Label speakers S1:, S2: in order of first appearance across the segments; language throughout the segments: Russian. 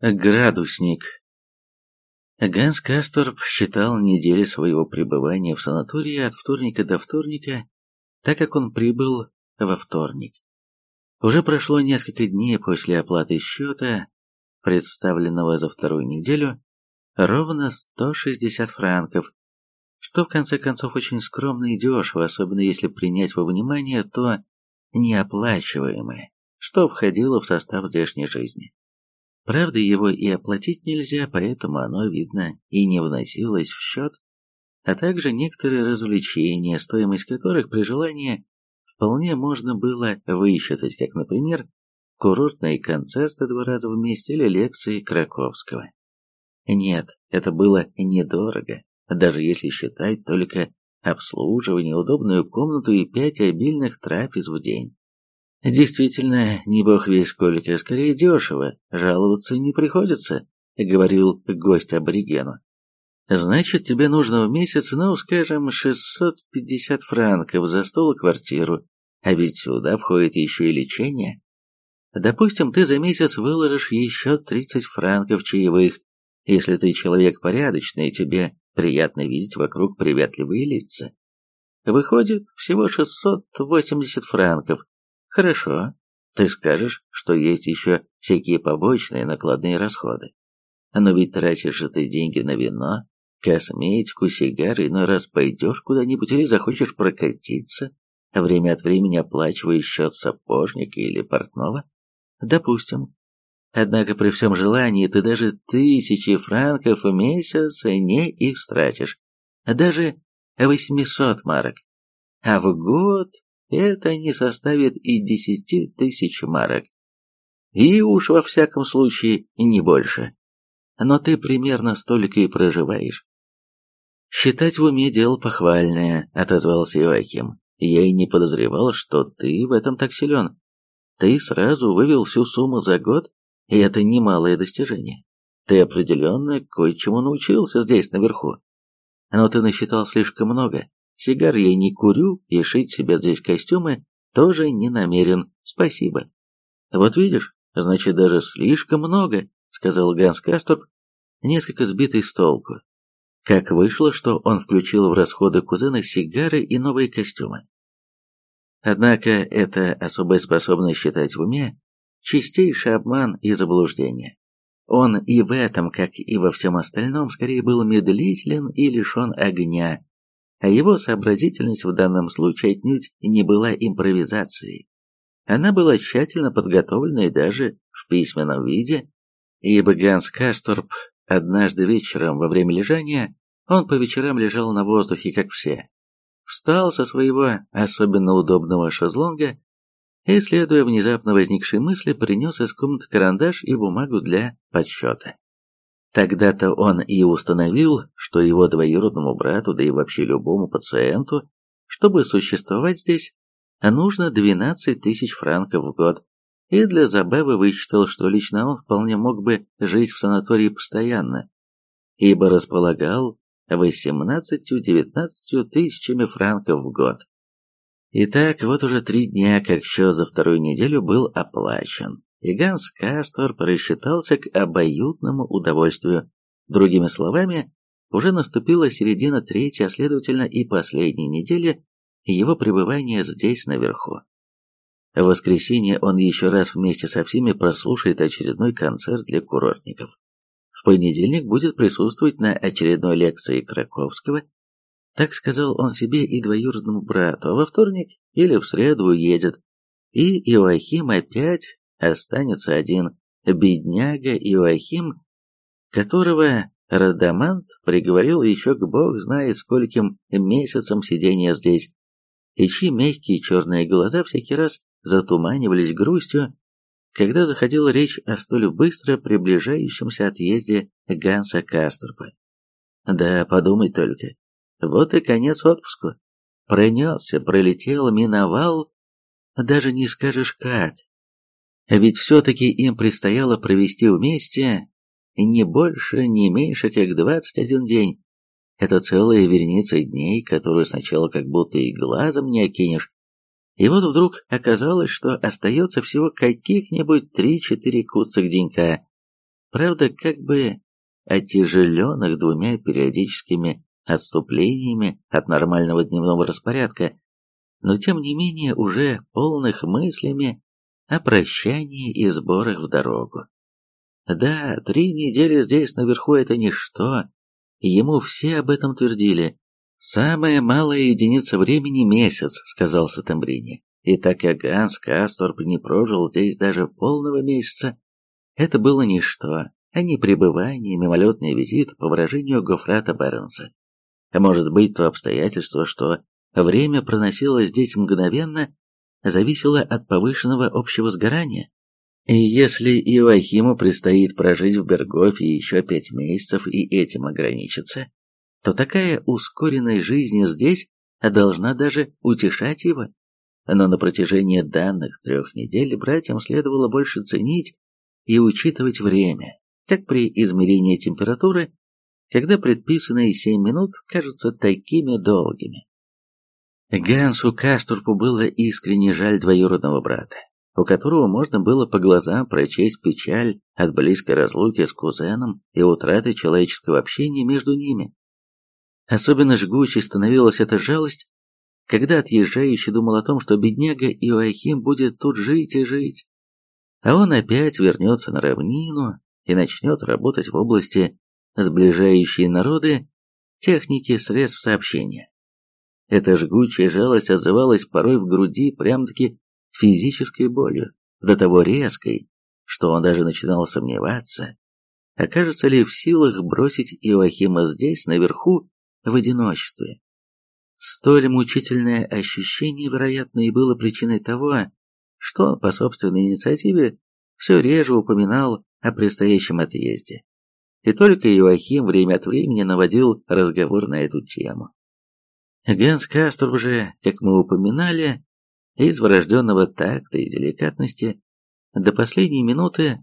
S1: Градусник. Ганс Касторп считал недели своего пребывания в санатории от вторника до вторника, так как он прибыл во вторник. Уже прошло несколько дней после оплаты счета, представленного за вторую неделю, ровно 160 франков, что в конце концов очень скромно и дешево, особенно если принять во внимание то неоплачиваемое, что входило в состав здешней жизни. Правда, его и оплатить нельзя, поэтому оно, видно, и не вносилось в счет, а также некоторые развлечения, стоимость которых при желании вполне можно было высчитать, как, например, курортные концерты два раза в месяц или лекции Краковского. Нет, это было недорого, даже если считать только обслуживание, удобную комнату и пять обильных трапез в день. Действительно, не бог весь сколько, скорее дешево, жаловаться не приходится, говорил гость аборигену. Значит, тебе нужно в месяц, ну, скажем, 650 франков за стол и квартиру, а ведь сюда входит еще и лечение. Допустим, ты за месяц выложишь еще 30 франков чаевых, если ты человек порядочный, тебе приятно видеть вокруг приветливые лица. Выходит всего 680 франков, Хорошо, ты скажешь, что есть еще всякие побочные накладные расходы. Но ведь тратишь же ты деньги на вино, косметику, сигары, иной раз пойдешь куда-нибудь или захочешь прокатиться, а время от времени оплачиваешь счет сапожника или портного. Допустим. Однако при всем желании ты даже тысячи франков в месяц не истратишь, даже 800 марок. А в год это не составит и десяти тысяч марок. И уж во всяком случае не больше. Но ты примерно столько и проживаешь. «Считать в уме дело похвальное», — отозвался Иоаким. «Я и не подозревал, что ты в этом так силен. Ты сразу вывел всю сумму за год, и это немалое достижение. Ты определенно кое-чему научился здесь наверху. Но ты насчитал слишком много, Сигар я не курю, и шить себе здесь костюмы тоже не намерен, спасибо. Вот видишь, значит даже слишком много, сказал Ганс Касторп, несколько сбитый с толку. Как вышло, что он включил в расходы кузена сигары и новые костюмы. Однако эта особая способность считать в уме – чистейший обман и заблуждение. Он и в этом, как и во всем остальном, скорее был медлителен и лишен огня, а его сообразительность в данном случае отнюдь не была импровизацией. Она была тщательно подготовлена и даже в письменном виде, ибо Ганс Касторп однажды вечером во время лежания, он по вечерам лежал на воздухе, как все, встал со своего особенно удобного шезлонга и, следуя внезапно возникшей мысли, принес из комнаты карандаш и бумагу для подсчета. Тогда-то он и установил, что его двоюродному брату, да и вообще любому пациенту, чтобы существовать здесь, нужно 12 тысяч франков в год, и для забавы высчитал, что лично он вполне мог бы жить в санатории постоянно, ибо располагал 18-19 тысячами франков в год. Итак, вот уже три дня, как счет за вторую неделю был оплачен и Ганс Кастор рассчитался к обоюдному удовольствию. Другими словами, уже наступила середина третьей, а следовательно и последней недели его пребывания здесь наверху. В воскресенье он еще раз вместе со всеми прослушает очередной концерт для курортников. В понедельник будет присутствовать на очередной лекции Краковского, так сказал он себе и двоюродному брату, а во вторник или в среду уедет. И Иоахим опять останется один бедняга Иоахим, которого Радамант приговорил еще к бог знает скольким месяцам сидения здесь, и чьи мягкие черные глаза всякий раз затуманивались грустью, когда заходила речь о столь быстро приближающемся отъезде Ганса Касторпа. Да, подумай только, вот и конец отпуску. Пронесся, пролетел, миновал, даже не скажешь как, ведь все-таки им предстояло провести вместе не больше, не меньше, как 21 день. Это целая вереница дней, которую сначала как будто и глазом не окинешь. И вот вдруг оказалось, что остается всего каких-нибудь 3-4 куцых денька. правда, как бы отяжеленных двумя периодическими отступлениями от нормального дневного распорядка, но тем не менее уже полных мыслями о прощании и сборах в дорогу. Да, три недели здесь наверху это ничто, ему все об этом твердили. «Самая малая единица времени — месяц», — сказал Сатамбрини. И так как Ганс Касторп не прожил здесь даже полного месяца, это было ничто, а не пребывание, мимолетный визит, по выражению Гофрата Бернса. А может быть, то обстоятельство, что время проносилось здесь мгновенно, зависело от повышенного общего сгорания? И если Иоахиму предстоит прожить в Бергофе еще пять месяцев и этим ограничиться, то такая ускоренная жизнь здесь должна даже утешать его. Но на протяжении данных трех недель братьям следовало больше ценить и учитывать время, как при измерении температуры, когда предписанные семь минут кажутся такими долгими. Гансу Кастурпу было искренне жаль двоюродного брата, у которого можно было по глазам прочесть печаль от близкой разлуки с кузеном и утраты человеческого общения между ними. Особенно жгучей становилась эта жалость, когда отъезжающий думал о том, что бедняга Иоахим будет тут жить и жить, а он опять вернется на равнину и начнет работать в области сближающей народы техники средств сообщения. Эта жгучая жалость отзывалась порой в груди прям-таки физической болью, до того резкой, что он даже начинал сомневаться, окажется ли в силах бросить Иоахима здесь, наверху, в одиночестве. Столь мучительное ощущение, вероятно, и было причиной того, что он по собственной инициативе все реже упоминал о предстоящем отъезде. И только Иоахим время от времени наводил разговор на эту тему. Ганс Кастер же, как мы упоминали, из врожденного такта и деликатности до последней минуты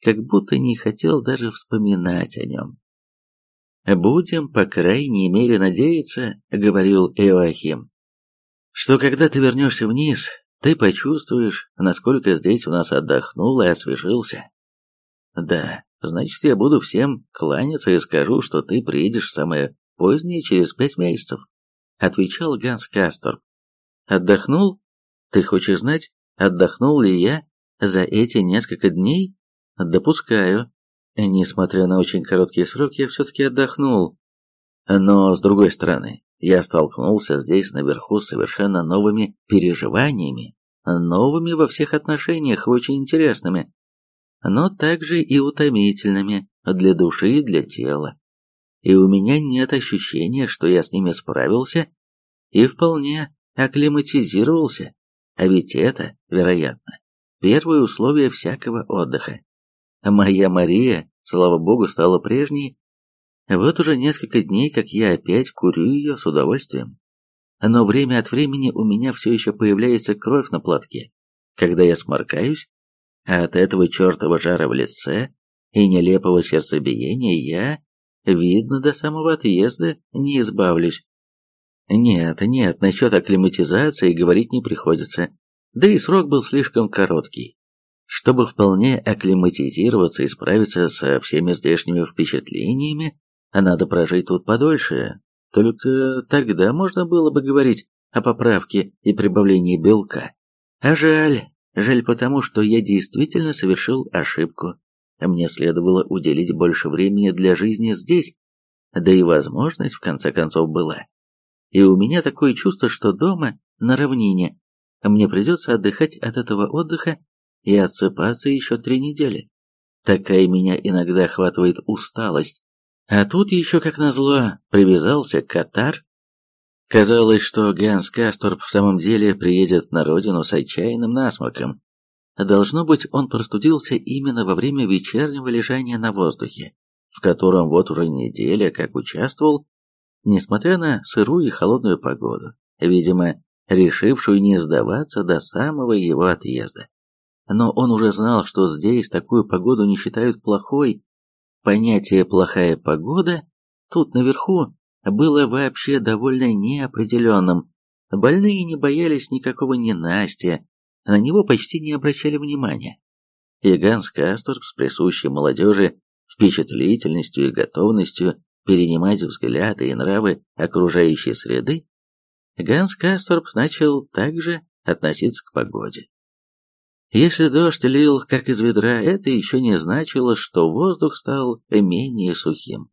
S1: как будто не хотел даже вспоминать о нем. «Будем, по крайней мере, надеяться», — говорил Иоахим, «что когда ты вернешься вниз, ты почувствуешь, насколько здесь у нас отдохнул и освежился. Да, значит, я буду всем кланяться и скажу, что ты приедешь самое позднее через пять месяцев», — отвечал Ганс Кастор. «Отдохнул? Ты хочешь знать, отдохнул ли я за эти несколько дней? Допускаю. Несмотря на очень короткий срок, я все-таки отдохнул. Но, с другой стороны, я столкнулся здесь наверху с совершенно новыми переживаниями, новыми во всех отношениях очень интересными, но также и утомительными для души и для тела. И у меня нет ощущения, что я с ними справился и вполне акклиматизировался, а ведь это, вероятно, первое условие всякого отдыха. Моя Мария, слава богу, стала прежней. Вот уже несколько дней, как я опять курю ее с удовольствием. Но время от времени у меня все еще появляется кровь на платке, когда я сморкаюсь, а от этого чертова жара в лице и нелепого сердцебиения я, видно, до самого отъезда не избавлюсь. Нет, нет, насчет акклиматизации говорить не приходится, да и срок был слишком короткий. Чтобы вполне акклиматизироваться и справиться со всеми здешними впечатлениями, надо прожить тут подольше. Только тогда можно было бы говорить о поправке и прибавлении белка. А жаль, жаль потому, что я действительно совершил ошибку. Мне следовало уделить больше времени для жизни здесь, да и возможность в конце концов была. И у меня такое чувство, что дома, на равнине, мне придется отдыхать от этого отдыха и отсыпаться еще три недели. Такая меня иногда охватывает усталость. А тут еще, как назло, привязался Катар. Казалось, что Ганс Касторп в самом деле приедет на родину с отчаянным насморком. Должно быть, он простудился именно во время вечернего лежания на воздухе, в котором вот уже неделя как участвовал, несмотря на сырую и холодную погоду, видимо, решившую не сдаваться до самого его отъезда но он уже знал, что здесь такую погоду не считают плохой. Понятие «плохая погода» тут наверху было вообще довольно неопределенным. Больные не боялись никакого ненастья, на него почти не обращали внимания. И Ганс Касторг с присущей молодежи впечатлительностью и готовностью перенимать взгляды и нравы окружающей среды, Ганс Касторп начал также относиться к погоде. Если дождь лил как из ведра, это еще не значило, что воздух стал менее сухим.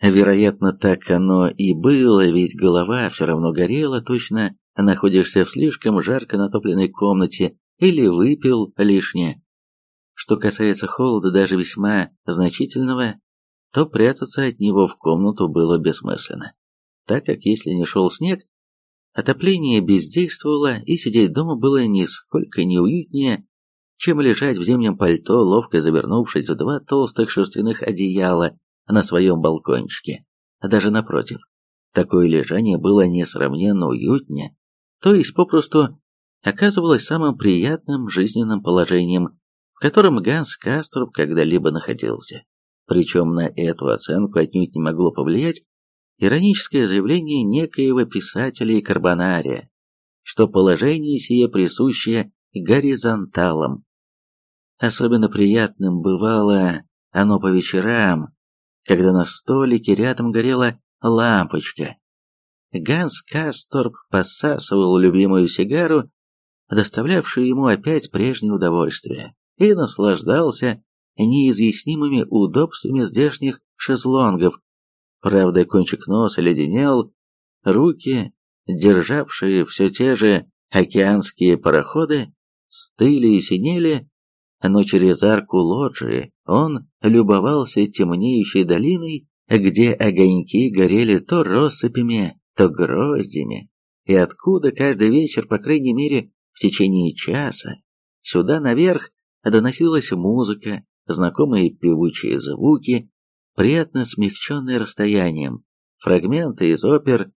S1: Вероятно, так оно и было, ведь голова все равно горела, точно находишься в слишком жарко натопленной комнате или выпил лишнее. Что касается холода, даже весьма значительного, то прятаться от него в комнату было бессмысленно, так как если не шел снег, отопление бездействовало, и сидеть дома было нисколько неуютнее, чем лежать в зимнем пальто, ловко завернувшись в два толстых шерстяных одеяла на своем балкончике. Даже напротив, такое лежание было несравненно уютнее, то есть попросту оказывалось самым приятным жизненным положением, в котором Ганс Каструб когда-либо находился. Причем на эту оценку отнюдь не могло повлиять ироническое заявление некоего писателя и карбонария, что положение сие присуще горизонталам. Особенно приятным бывало оно по вечерам, когда на столике рядом горела лампочка. Ганс Касторп посасывал любимую сигару, доставлявшую ему опять прежнее удовольствие, и наслаждался неизъяснимыми удобствами здешних шезлонгов. Правда, кончик носа леденел, руки, державшие все те же океанские пароходы, стыли и синели, но через арку лоджии он любовался темнеющей долиной, где огоньки горели то россыпями, то гроздями, и откуда каждый вечер, по крайней мере, в течение часа, сюда наверх доносилась музыка, знакомые певучие звуки, приятно смягченные расстоянием, фрагменты из опер,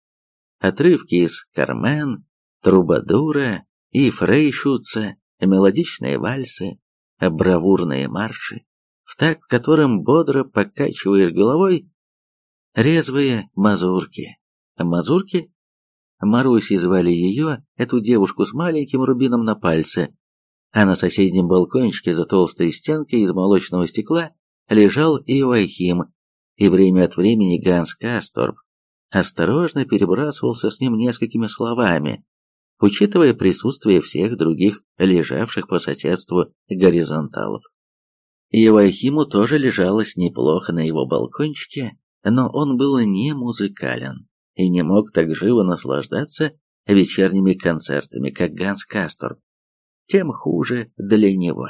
S1: отрывки из «Кармен», «Трубадура» и «Фрейшутца», мелодичные вальсы, бравурные марши, в такт которым бодро покачиваешь головой, резвые мазурки. Мазурки? Марусей звали ее, эту девушку с маленьким рубином на пальце, а на соседнем балкончике за толстой стенкой из молочного стекла лежал Иоахим, и время от времени Ганс Касторб осторожно перебрасывался с ним несколькими словами, учитывая присутствие всех других лежавших по соседству горизонталов. Иоахиму тоже лежалось неплохо на его балкончике, но он был не музыкален и не мог так живо наслаждаться вечерними концертами, как Ганс Касторб тем хуже для него.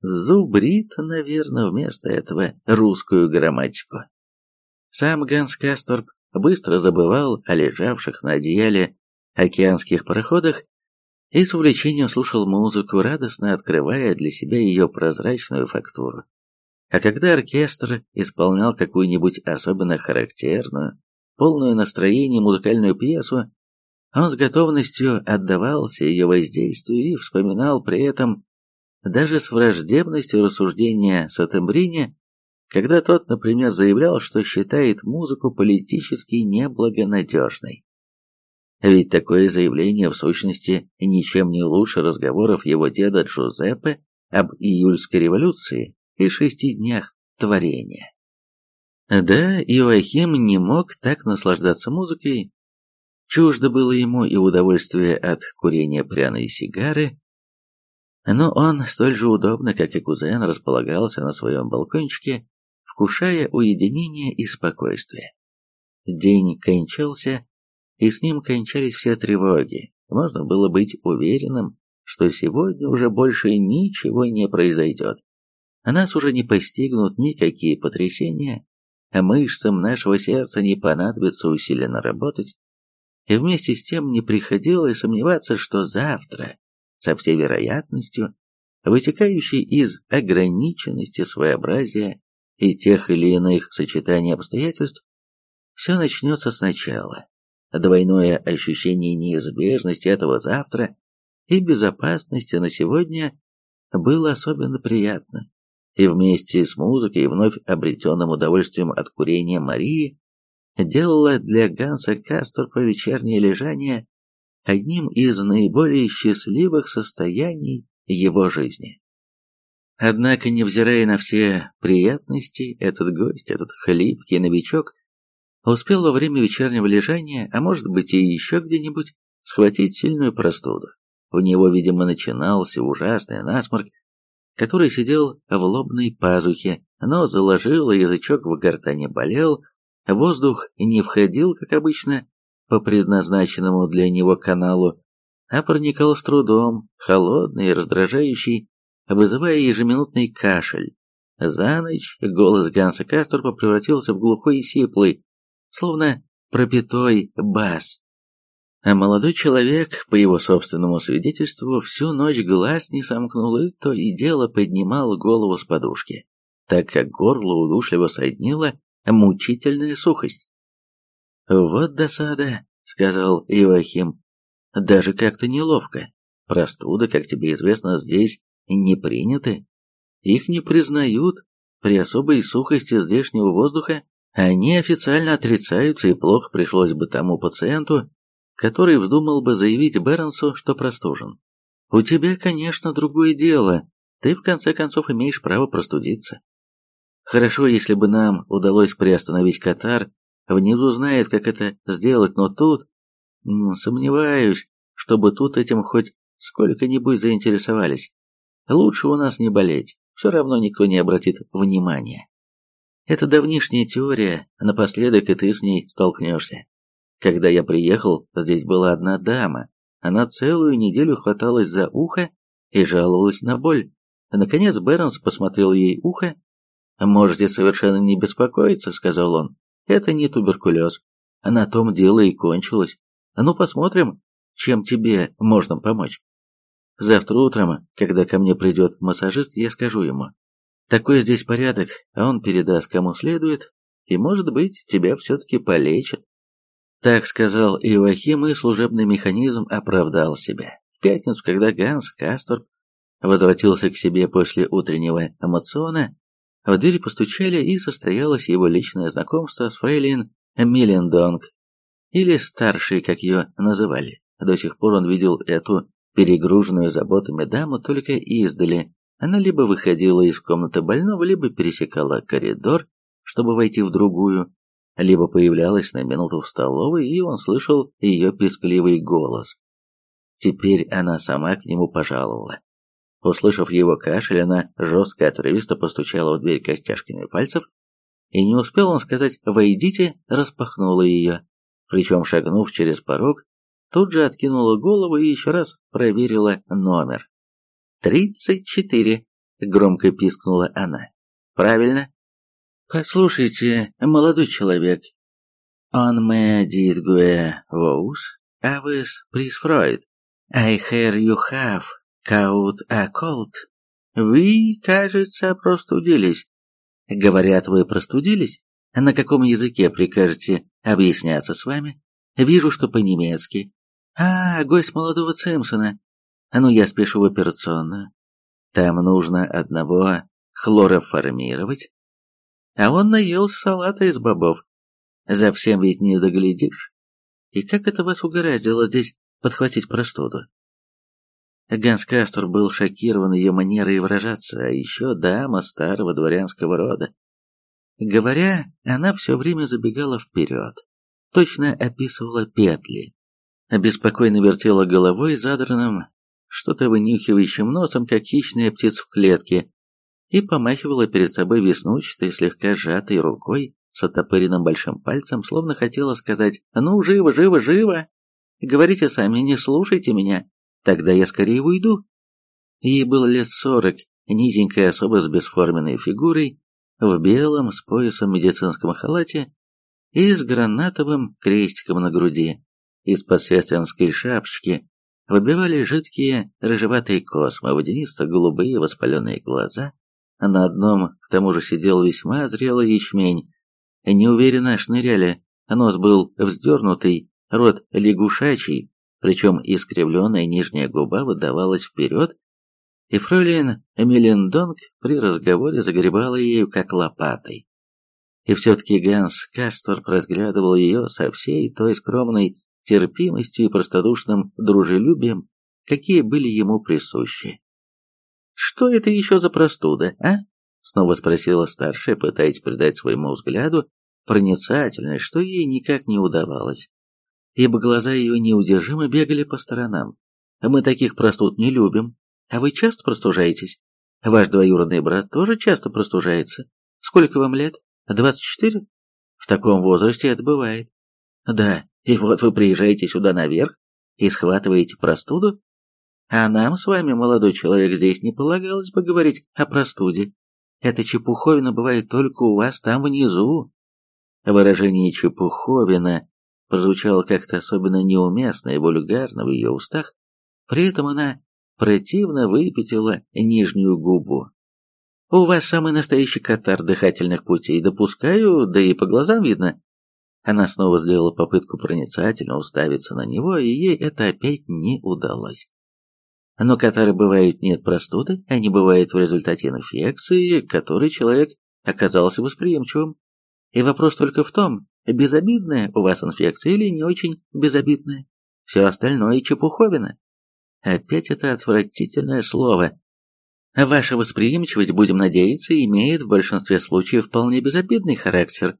S1: Зубрит, наверное, вместо этого русскую грамматику. Сам Ганс Касторп быстро забывал о лежавших на одеяле океанских пароходах и с увлечением слушал музыку, радостно открывая для себя ее прозрачную фактуру. А когда оркестр исполнял какую-нибудь особенно характерную, полную настроения музыкальную пьесу, он с готовностью отдавался ее воздействию и вспоминал при этом даже с враждебностью рассуждения Сатембрине, когда тот, например, заявлял, что считает музыку политически неблагонадежной. Ведь такое заявление в сущности ничем не лучше разговоров его деда Джузеппе об июльской революции и шести днях творения. Да, Иоахим не мог так наслаждаться музыкой, Чуждо было ему и удовольствие от курения пряной сигары, но он столь же удобно, как и кузен, располагался на своем балкончике, вкушая уединение и спокойствие. День кончался, и с ним кончались все тревоги. Можно было быть уверенным, что сегодня уже больше ничего не произойдет. Нас уже не постигнут никакие потрясения, мышцам нашего сердца не понадобится усиленно работать, и вместе с тем не приходилось сомневаться, что завтра, со всей вероятностью, вытекающей из ограниченности своеобразия и тех или иных сочетаний обстоятельств, все начнется сначала. Двойное ощущение неизбежности этого завтра и безопасности на сегодня было особенно приятно, и вместе с музыкой и вновь обретенным удовольствием от курения Марии делала для Ганса Касторпа вечернее лежание одним из наиболее счастливых состояний его жизни. Однако, невзирая на все приятности, этот гость, этот хлипкий новичок, успел во время вечернего лежания, а может быть и еще где-нибудь, схватить сильную простуду. У него, видимо, начинался ужасный насморк, который сидел в лобной пазухе, но заложил, язычок в гортане болел, воздух не входил, как обычно, по предназначенному для него каналу, а проникал с трудом, холодный и раздражающий, вызывая ежеминутный кашель. За ночь голос Ганса Касторпа превратился в глухой и сиплый, словно пропитой бас. А молодой человек, по его собственному свидетельству, всю ночь глаз не сомкнул и то и дело поднимал голову с подушки, так как горло удушливо соднило мучительная сухость. «Вот досада», — сказал Ивахим, — «даже как-то неловко. Простуда, как тебе известно, здесь не приняты. Их не признают. При особой сухости здешнего воздуха они официально отрицаются, и плохо пришлось бы тому пациенту, который вздумал бы заявить Бернсу, что простужен. У тебя, конечно, другое дело. Ты, в конце концов, имеешь право простудиться. Хорошо, если бы нам удалось приостановить Катар, внизу знает, как это сделать, но тут... Сомневаюсь, чтобы тут этим хоть сколько-нибудь заинтересовались. Лучше у нас не болеть, все равно никто не обратит внимания. Это давнишняя теория, напоследок и ты с ней столкнешься. Когда я приехал, здесь была одна дама. Она целую неделю хваталась за ухо и жаловалась на боль. Наконец Бернс посмотрел ей ухо. «Можете совершенно не беспокоиться», — сказал он. «Это не туберкулез. На том дело и кончилось. Ну, посмотрим, чем тебе можно помочь. Завтра утром, когда ко мне придет массажист, я скажу ему. Такой здесь порядок, а он передаст кому следует, и, может быть, тебя все-таки полечат. Так сказал Иоахим, и служебный механизм оправдал себя. В пятницу, когда Ганс Касторп возвратился к себе после утреннего эмоциона, в дверь постучали, и состоялось его личное знакомство с фрейлин Миллендонг, или старшей, как ее называли. До сих пор он видел эту перегруженную заботами даму только издали. Она либо выходила из комнаты больного, либо пересекала коридор, чтобы войти в другую, либо появлялась на минуту в столовой, и он слышал ее пескливый голос. Теперь она сама к нему пожаловала. Услышав его кашель, она жестко отрывисто постучала в дверь костяшками пальцев, и не успел он сказать «войдите», распахнула ее. Причем, шагнув через порог, тут же откинула голову и еще раз проверила номер. «Тридцать четыре», — громко пискнула она. «Правильно, «Послушайте, молодой человек, он me vos aves pris Freud. I hear you have caught a cold. Вы, кажется, простудились. Говорят, вы простудились? На каком языке прикажете объясняться с вами? Вижу, что по-немецки. А, гость молодого Симпсона. Ну, я спешу в операционную. Там нужно одного хлороформировать, а он наелся салата из бобов. За всем ведь не доглядишь. И как это вас угораздило здесь подхватить простуду? Ганс Кастор был шокирован ее манерой выражаться, а еще дама старого дворянского рода. Говоря, она все время забегала вперед, точно описывала петли, беспокойно вертела головой задранным, что-то вынюхивающим носом, как хищная птица в клетке, и помахивала перед собой веснущатой, слегка сжатой рукой с оттопыренным большим пальцем, словно хотела сказать «Ну, живо, живо, живо! Говорите сами, не слушайте меня, тогда я скорее уйду». Ей было лет сорок, низенькая особа с бесформенной фигурой, в белом с поясом медицинском халате и с гранатовым крестиком на груди. Из-под сестринской шапочки выбивали жидкие рыжеватые космы, водянисто-голубые воспаленные глаза, на одном, к тому же, сидел весьма зрелый ячмень. Неуверенно шныряли, нос был вздернутый, рот лягушачий, причем искривленная нижняя губа выдавалась вперед, и фройлен Мелендонг при разговоре загребала ею как лопатой. И все-таки Ганс Кастор разглядывал ее со всей той скромной терпимостью и простодушным дружелюбием, какие были ему присущи. Что это еще за простуда, а?» Снова спросила старшая, пытаясь придать своему взгляду проницательность, что ей никак не удавалось, ибо глаза ее неудержимо бегали по сторонам. «Мы таких простуд не любим. А вы часто простужаетесь? Ваш двоюродный брат тоже часто простужается. Сколько вам лет? Двадцать четыре? В таком возрасте это бывает. Да, и вот вы приезжаете сюда наверх и схватываете простуду? А нам с вами, молодой человек, здесь не полагалось бы говорить о простуде. Эта чепуховина бывает только у вас там внизу. Выражение «чепуховина» прозвучало как-то особенно неуместно и вульгарно в ее устах, при этом она противно выпятила нижнюю губу. «У вас самый настоящий катар дыхательных путей, допускаю, да и по глазам видно». Она снова сделала попытку проницательно уставиться на него, и ей это опять не удалось. Но катары бывают не от простуды, они бывают в результате инфекции, которой человек оказался восприимчивым. И вопрос только в том, безобидная у вас инфекция или не очень безобидная. Все остальное чепуховина. Опять это отвратительное слово. Ваша восприимчивость, будем надеяться, имеет в большинстве случаев вполне безобидный характер.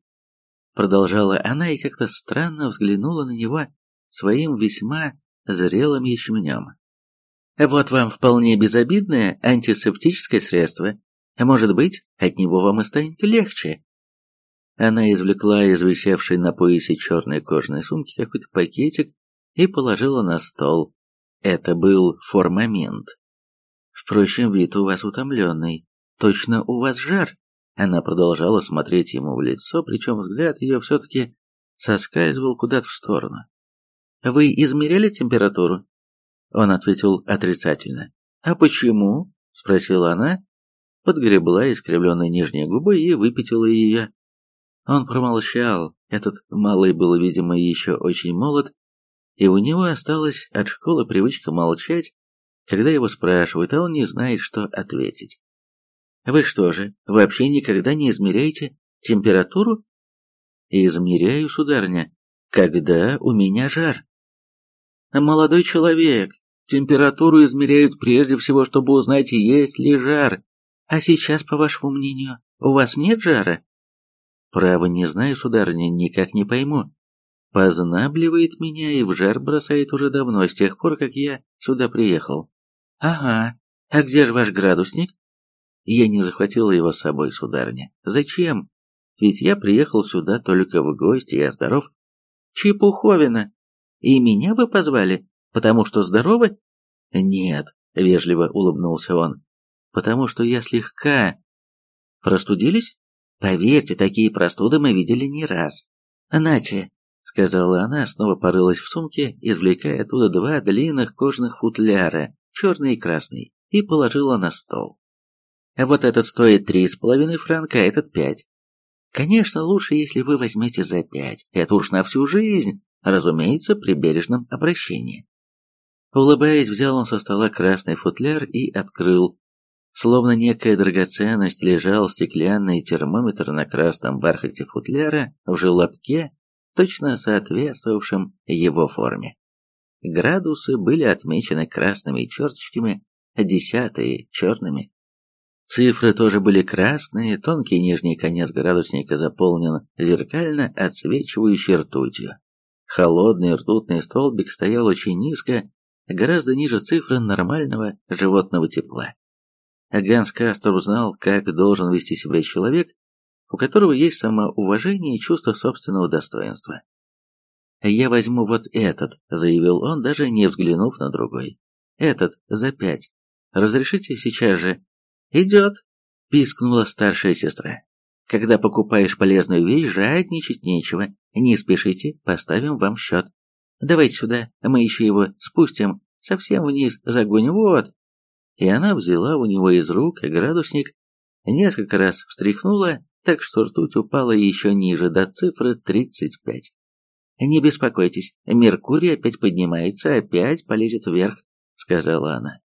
S1: Продолжала она и как-то странно взглянула на него своим весьма зрелым ячменем. Вот вам вполне безобидное антисептическое средство. Может быть, от него вам и станет легче. Она извлекла из висевшей на поясе черной кожаной сумки какой-то пакетик и положила на стол. Это был формамент. Впрочем, вид у вас утомленный. Точно у вас жар. Она продолжала смотреть ему в лицо, причем взгляд ее все-таки соскальзывал куда-то в сторону. «Вы измеряли температуру?» Он ответил отрицательно. «А почему?» — спросила она, подгребла искривленной нижней губой и выпятила ее. Он промолчал. Этот малый был, видимо, еще очень молод и у него осталась от школы привычка молчать, когда его спрашивают, а он не знает, что ответить. «Вы что же, вообще никогда не измеряете температуру?» «Измеряю, сударыня, когда у меня жар». «Молодой человек, температуру измеряют прежде всего, чтобы узнать, есть ли жар. А сейчас, по вашему мнению, у вас нет жара?» «Право не знаю, сударыня, никак не пойму познабливает меня и в жар бросает уже давно, с тех пор, как я сюда приехал. Ага, а где же ваш градусник? Я не захватила его с собой, сударыня. Зачем? Ведь я приехал сюда только в гости, я здоров. Чепуховина. И меня вы позвали, потому что здоровы? Нет, вежливо улыбнулся он. Потому что я слегка... Простудились? Поверьте, такие простуды мы видели не раз. Нате, сказала она, снова порылась в сумке, извлекая оттуда два длинных кожаных футляра, черный и красный, и положила на стол. Вот этот стоит три с половиной франка, а этот пять. Конечно, лучше, если вы возьмете за пять. Это уж на всю жизнь, разумеется, при бережном обращении. Улыбаясь, взял он со стола красный футляр и открыл. Словно некая драгоценность лежал стеклянный термометр на красном бархате футляра в желобке точно соответствовавшим его форме. Градусы были отмечены красными черточками, десятые черными. Цифры тоже были красные, тонкий нижний конец градусника заполнен зеркально отсвечивающей ртутью. Холодный ртутный столбик стоял очень низко, гораздо ниже цифры нормального животного тепла. Ганс Кастер узнал, как должен вести себя человек, у которого есть самоуважение и чувство собственного достоинства. «Я возьму вот этот», — заявил он, даже не взглянув на другой. «Этот, за пять. Разрешите сейчас же?» «Идет», — пискнула старшая сестра. «Когда покупаешь полезную вещь, жадничать нечего. Не спешите, поставим вам счет. Давайте сюда, мы еще его спустим, совсем вниз загоним, вот». И она взяла у него из рук градусник, несколько раз встряхнула, так что ртуть упала еще ниже, до цифры 35. «Не беспокойтесь, Меркурий опять поднимается, опять полезет вверх», — сказала она.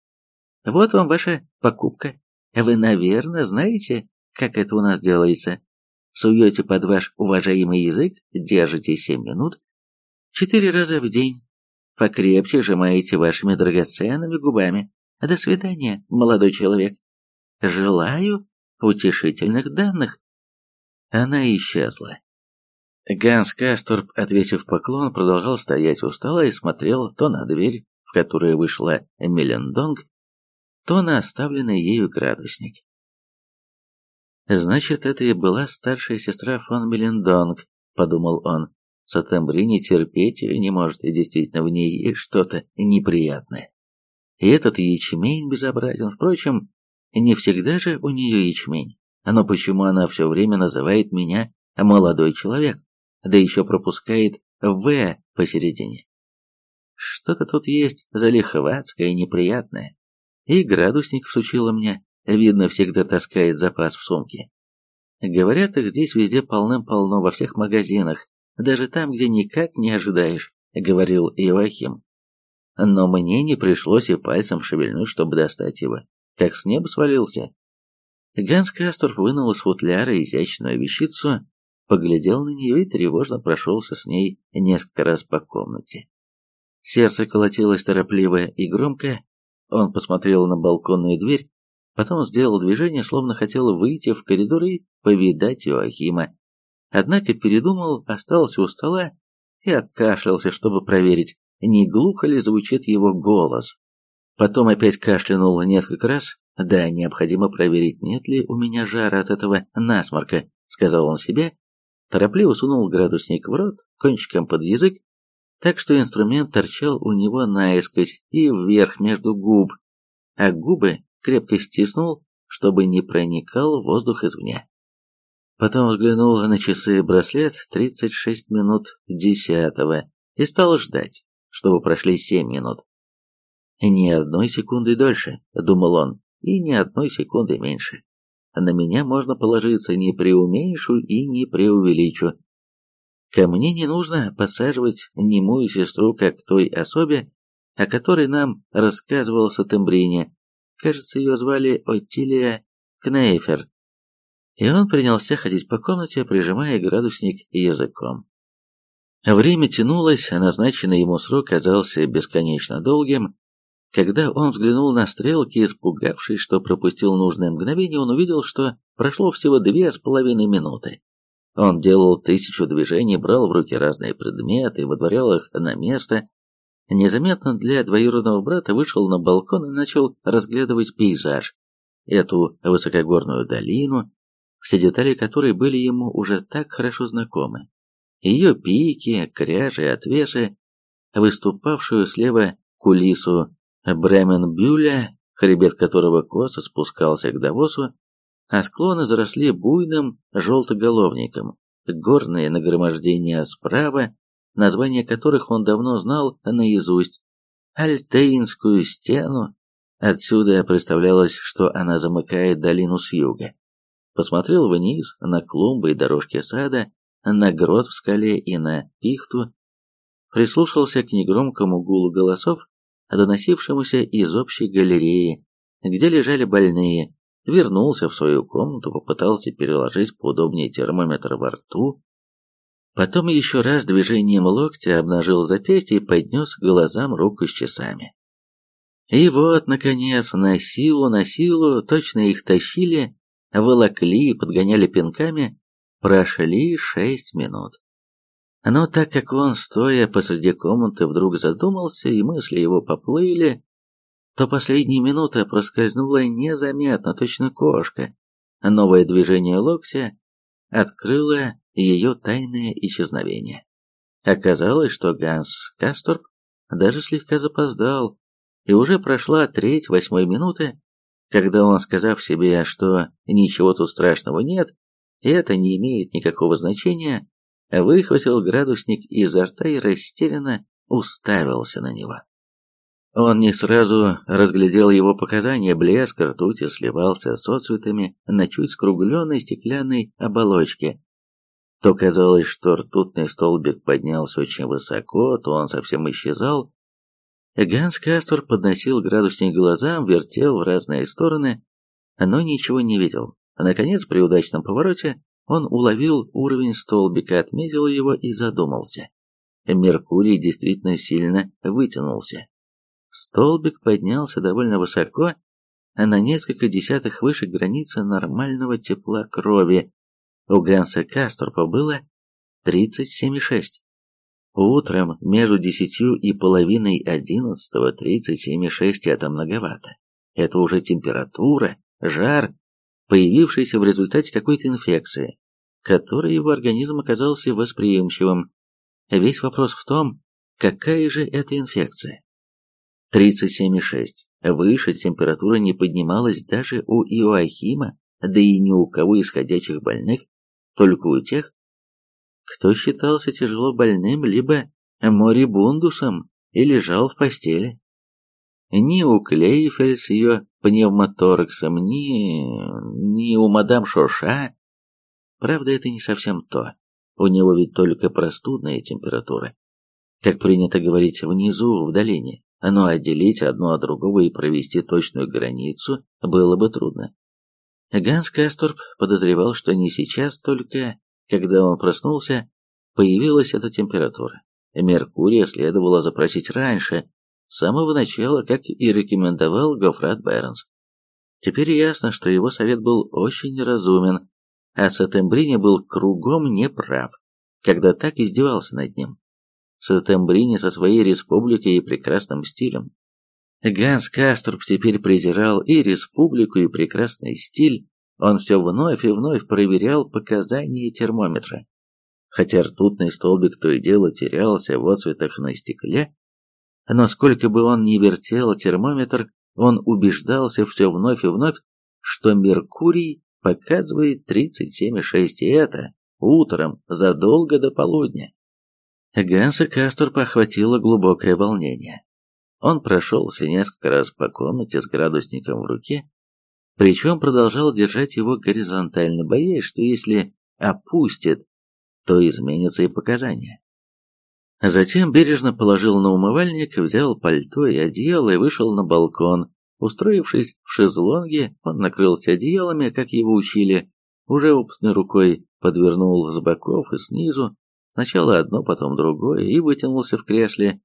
S1: «Вот вам ваша покупка. Вы, наверное, знаете, как это у нас делается. Суете под ваш уважаемый язык, держите семь минут, четыре раза в день, покрепче сжимаете вашими драгоценными губами, До свидания, молодой человек. Желаю утешительных данных. Она исчезла. Ганс Касторп, ответив поклон, продолжал стоять у стола и смотрел то на дверь, в которую вышла Мелендонг, то на оставленный ею градусник. «Значит, это и была старшая сестра фон Мелендонг», — подумал он. Сатамбрини терпеть ее не может, и действительно в ней что-то неприятное. И этот ячмень безобразен. Впрочем, не всегда же у нее ячмень. Но почему она все время называет меня «молодой человек», да еще пропускает «в» посередине? Что-то тут есть залихватское и неприятное. И градусник всучила мне, видно, всегда таскает запас в сумке. Говорят, их здесь везде полным-полно, во всех магазинах, даже там, где никак не ожидаешь, говорил Иоахим. Но мне не пришлось и пальцем шевельнуть, чтобы достать его, как с неба свалился. Ганс Касторф вынул из футляра изящную вещицу, поглядел на нее и тревожно прошелся с ней несколько раз по комнате. Сердце колотилось торопливо и громко, он посмотрел на балконную дверь, потом сделал движение, словно хотел выйти в коридор и повидать Иоахима. Однако передумал, остался у стола и откашлялся, чтобы проверить, не глухо ли звучит его голос. Потом опять кашлянул несколько раз. «Да, необходимо проверить, нет ли у меня жара от этого насморка», — сказал он себе. Торопливо сунул градусник в рот, кончиком под язык, так что инструмент торчал у него наискось и вверх между губ, а губы крепко стиснул, чтобы не проникал воздух извне. Потом взглянул на часы браслет 36 минут десятого и стал ждать, чтобы прошли 7 минут. Ни одной секунды дольше, думал он, и ни одной секунды меньше. На меня можно положиться, не преуменьшу и не преувеличу. Ко мне не нужно подсаживать немую сестру, как той особе, о которой нам рассказывал Сатембрине. Кажется, ее звали Оттилия Кнейфер. И он принялся ходить по комнате, прижимая градусник языком. Время тянулось, а назначенный ему срок казался бесконечно долгим. Когда он взглянул на стрелки, испугавшись, что пропустил нужное мгновение, он увидел, что прошло всего две с половиной минуты. Он делал тысячу движений, брал в руки разные предметы, выдворял их на место. Незаметно для двоюродного брата вышел на балкон и начал разглядывать пейзаж, эту высокогорную долину, все детали которой были ему уже так хорошо знакомы. Ее пики, кряжи, отвесы, выступавшую слева кулису Бременбюля, хребет которого косо спускался к Давосу, а склоны заросли буйным желтоголовником. Горные нагромождения справа, названия которых он давно знал наизусть. Альтейнскую стену. Отсюда представлялось, что она замыкает долину с юга. Посмотрел вниз на клумбы и дорожки сада, на грот в скале и на пихту. Прислушался к негромкому гулу голосов, доносившемуся из общей галереи, где лежали больные, вернулся в свою комнату, попытался переложить поудобнее термометр во рту, потом еще раз движением локтя обнажил запястье и поднес к глазам руку с часами. И вот, наконец, на силу, на силу, точно их тащили, волокли и подгоняли пинками, прошли шесть минут. Но так как он, стоя посреди комнаты, вдруг задумался, и мысли его поплыли, то последняя минута проскользнула незаметно, точно кошка. Новое движение локтя открыло ее тайное исчезновение. Оказалось, что Ганс Касторп даже слегка запоздал, и уже прошла треть восьмой минуты, когда он, сказав себе, что ничего тут страшного нет, это не имеет никакого значения, выхватил градусник изо рта и растерянно уставился на него. Он не сразу разглядел его показания, блеск ртути сливался с отцветами на чуть скругленной стеклянной оболочке. То казалось, что ртутный столбик поднялся очень высоко, то он совсем исчезал. Ганс Кастор подносил градусник глазам, вертел в разные стороны, но ничего не видел. Наконец, при удачном повороте, он уловил уровень столбика, отметил его и задумался. Меркурий действительно сильно вытянулся. Столбик поднялся довольно высоко, а на несколько десятых выше границы нормального тепла крови. У Ганса Касторпа было 37,6. Утром между десятью и половиной одиннадцатого 37,6 это многовато. Это уже температура, жар, появившийся в результате какой-то инфекции, которой его организм оказался восприимчивым. Весь вопрос в том, какая же это инфекция. 37,6. Выше температура не поднималась даже у Иоахима, да и ни у кого из ходячих больных, только у тех, кто считался тяжело больным, либо морибундусом и лежал в постели. Ни у Клейфель с ее пневмотораксом, ни... ни у мадам Шоша. Правда, это не совсем то. У него ведь только простудная температура. Как принято говорить внизу, в долине. Но отделить одно от другого и провести точную границу было бы трудно. Ганс Касторп подозревал, что не сейчас только, когда он проснулся, появилась эта температура. Меркурия следовало запросить раньше, с самого начала, как и рекомендовал Гофрат Бернс. Теперь ясно, что его совет был очень разумен, а Сатембрини был кругом неправ, когда так издевался над ним. Сатембрини со своей республикой и прекрасным стилем. Ганс Касторп теперь презирал и республику, и прекрасный стиль, он все вновь и вновь проверял показания термометра. Хотя ртутный столбик то и дело терялся в отцветах на стекле, но сколько бы он ни вертел термометр, он убеждался все вновь и вновь, что Меркурий показывает 37,6, и это утром задолго до полудня. Ганса Кастурпа охватило глубокое волнение. Он прошелся несколько раз по комнате с градусником в руке, причем продолжал держать его горизонтально, боясь, что если опустит, то изменятся и показания. Затем бережно положил на умывальник, взял пальто и одеяло и вышел на балкон. Устроившись в шезлонге, он накрылся одеялами, как его учили, уже опытной рукой подвернул с боков и снизу, сначала одно, потом другое, и вытянулся в кресле,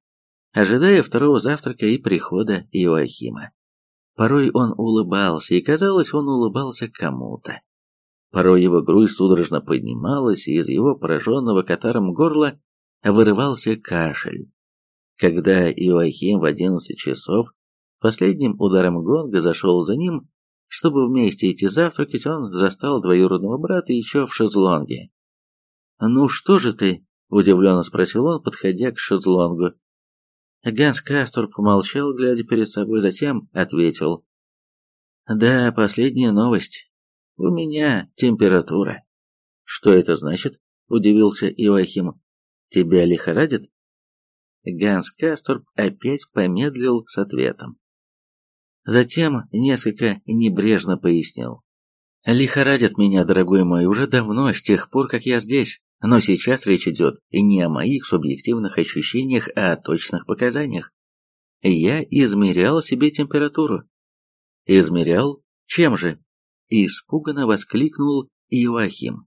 S1: ожидая второго завтрака и прихода Иоахима. Порой он улыбался, и казалось, он улыбался кому-то. Порой его грудь судорожно поднималась, и из его пораженного катаром горла вырывался кашель. Когда Иоахим в одиннадцать часов последним ударом гонга зашел за ним, чтобы вместе идти завтракать, он застал двоюродного брата еще в шезлонге. «Ну что же ты?» – удивленно спросил он, подходя к шезлонгу. Ганс Кастор помолчал, глядя перед собой, затем ответил. «Да, последняя новость. У меня температура». «Что это значит?» – удивился Иоахим. Тебя лихорадит?» Ганс Касторп опять помедлил с ответом. Затем несколько небрежно пояснил. «Лихорадит меня, дорогой мой, уже давно, с тех пор, как я здесь. Но сейчас речь идет не о моих субъективных ощущениях, а о точных показаниях. Я измерял себе температуру». «Измерял? Чем же?» Испуганно воскликнул Иоахим.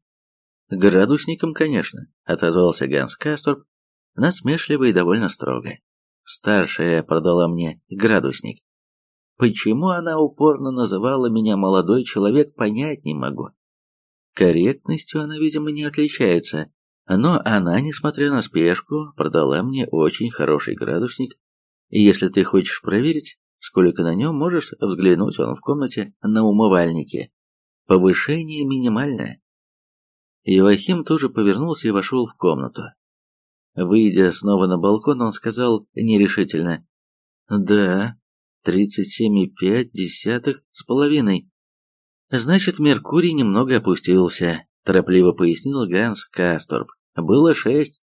S1: «Градусником, конечно», — отозвался Ганс Касторп, насмешливо и довольно строго. Старшая продала мне градусник. Почему она упорно называла меня молодой человек, понять не могу. Корректностью она, видимо, не отличается, но она, несмотря на спешку, продала мне очень хороший градусник, и если ты хочешь проверить, сколько на нем, можешь взглянуть он в комнате на умывальнике. Повышение минимальное. Иоахим тоже повернулся и вошел в комнату. Выйдя снова на балкон, он сказал нерешительно. «Да, тридцать семь и пять десятых с половиной». «Значит, Меркурий немного опустился», — торопливо пояснил Ганс Касторп. «Было шесть».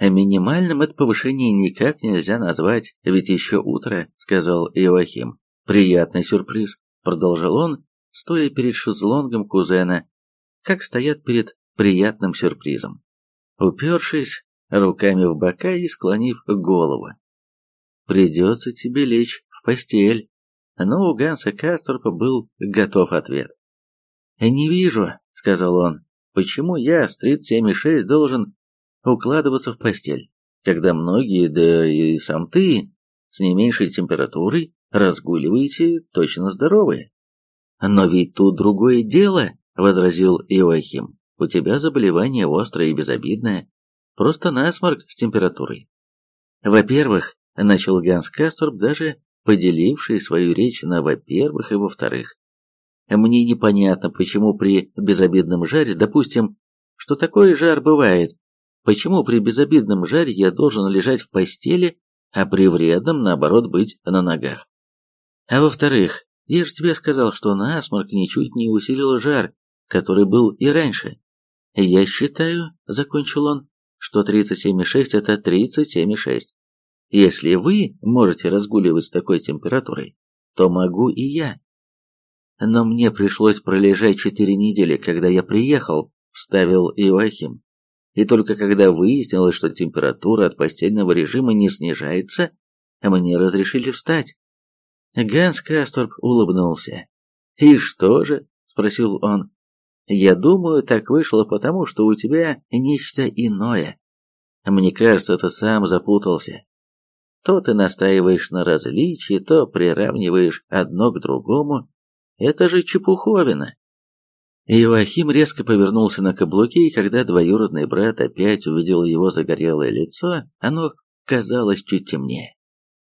S1: «Минимальным это повышение никак нельзя назвать, ведь еще утро», — сказал Иоахим. «Приятный сюрприз», — продолжал он, стоя перед шезлонгом кузена как стоят перед приятным сюрпризом, упершись руками в бока и склонив голову. «Придется тебе лечь в постель». Но у Ганса Касторпа был готов ответ. «Не вижу», — сказал он, — «почему я с 37,6 должен укладываться в постель, когда многие, да и сам ты, с не меньшей температурой разгуливаете точно здоровые. Но ведь тут другое дело, возразил Иоахим. У тебя заболевание острое и безобидное, просто насморк с температурой. Во-первых, начал Ганс Касторб, даже поделивший свою речь на во-первых и во-вторых. Мне непонятно, почему при безобидном жаре, допустим, что такой жар бывает, почему при безобидном жаре я должен лежать в постели, а при вредном, наоборот, быть на ногах. А во-вторых, я же тебе сказал, что насморк ничуть не усилил жар, который был и раньше. Я считаю, закончил он, что 37,6 это 37,6. Если вы можете разгуливать с такой температурой, то могу и я. Но мне пришлось пролежать четыре недели, когда я приехал, вставил Иоахим. И только когда выяснилось, что температура от постельного режима не снижается, мне разрешили встать. Ганс Касторп улыбнулся. «И что же?» — спросил он. «Я думаю, так вышло потому, что у тебя нечто иное. Мне кажется, ты сам запутался. То ты настаиваешь на различии, то приравниваешь одно к другому. Это же чепуховина. Иоахим резко повернулся на каблуки, и когда двоюродный брат опять увидел его загорелое лицо, оно казалось чуть темнее.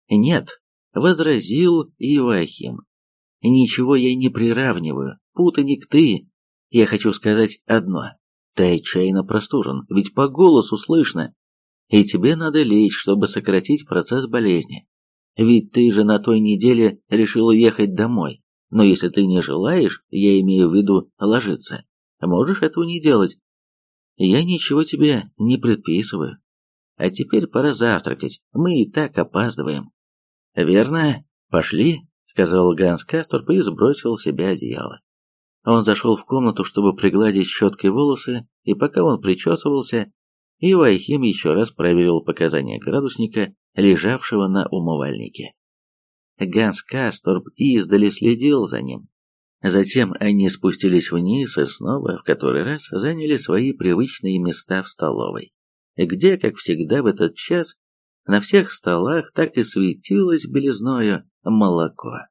S1: «Нет», — возразил Иоахим, — «ничего я не приравниваю, путаник ты. Я хочу сказать одно. Ты отчаянно простужен, ведь по голосу слышно, и тебе надо лечь, чтобы сократить процесс болезни. Ведь ты же на той неделе решил уехать домой. Но если ты не желаешь, я имею в виду ложиться, можешь этого не делать. Я ничего тебе не предписываю. А теперь пора завтракать, мы и так опаздываем. Верно? Пошли, сказал Ганс Касторп и сбросил с себя одеяло. Он зашел в комнату, чтобы пригладить щеткой волосы, и пока он причесывался, и Вайхим еще раз проверил показания градусника, лежавшего на умывальнике. Ганс Касторб издали следил за ним. Затем они спустились вниз и снова в который раз заняли свои привычные места в столовой, где, как всегда в этот час, на всех столах так и светилось белизною молоко.